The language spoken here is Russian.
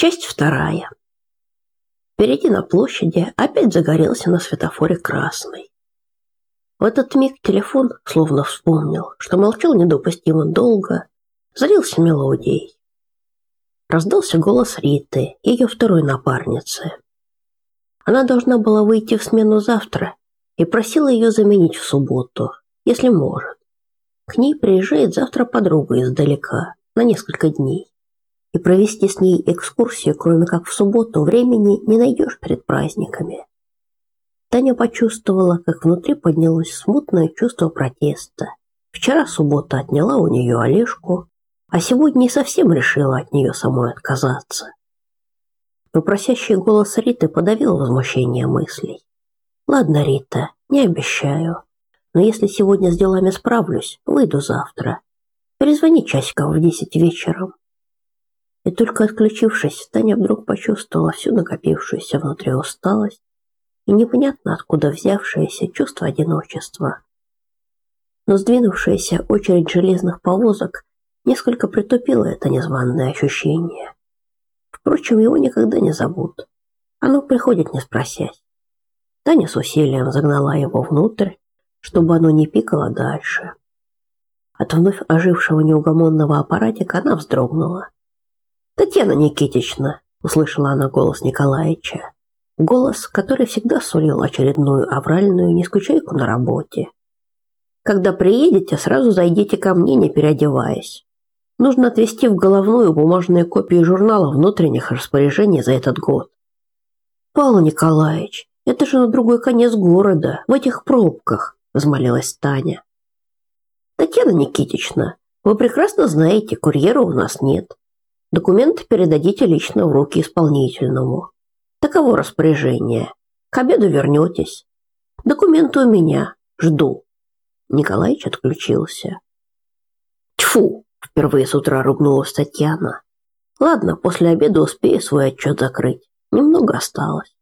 Часть вторая. Впереди на площади опять загорелся на светофоре красный. В этот миг телефон словно вспомнил, что молчал недопустимо долго, залился мелодией. Раздался голос Риты, ее второй напарницы. Она должна была выйти в смену завтра и просила ее заменить в субботу, если может. К ней приезжает завтра подруга издалека на несколько дней. И провести с ней экскурсию, кроме как в субботу, времени не найдешь перед праздниками. Таня почувствовала, как внутри поднялось смутное чувство протеста. Вчера суббота отняла у нее Олежку, а сегодня и совсем решила от нее самой отказаться. Но просящий голос Риты подавил возмущение мыслей. «Ладно, Рита, не обещаю. Но если сегодня с делами справлюсь, выйду завтра. Перезвони часиков в десять вечером». И только отключившись, Таня вдруг почувствовала всю накопившуюся внутри усталость и непонятно откуда взявшееся чувство одиночества. Но сдвинувшаяся очередь железных повозок несколько притупила это незваное ощущение. Впрочем, его никогда не забудут. Оно приходит не спросясь. Таня с усилием загнала его внутрь, чтобы оно не пикало дальше. От вновь ожившего неугомонного аппаратика она вздрогнула. «Татьяна Никитична!» – услышала она голос Николаевича. Голос, который всегда сулил очередную авральную нескучайку на работе. «Когда приедете, сразу зайдите ко мне, не переодеваясь. Нужно отвезти в головную бумажные копии журнала внутренних распоряжений за этот год. Павел Николаевич, это же на другой конец города, в этих пробках, взмолилась Таня. Татьяна Никитична, вы прекрасно знаете, курьера у нас нет. Документы передадите лично в руки исполнительному. Таково распоряжение. К обеду вернетесь. Документы у меня. Жду. Николаевич отключился. Тьфу, Впервые с утра ругнулась Татьяна. Ладно, после обеда успею свой отчет закрыть. Немного осталось.